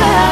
cloud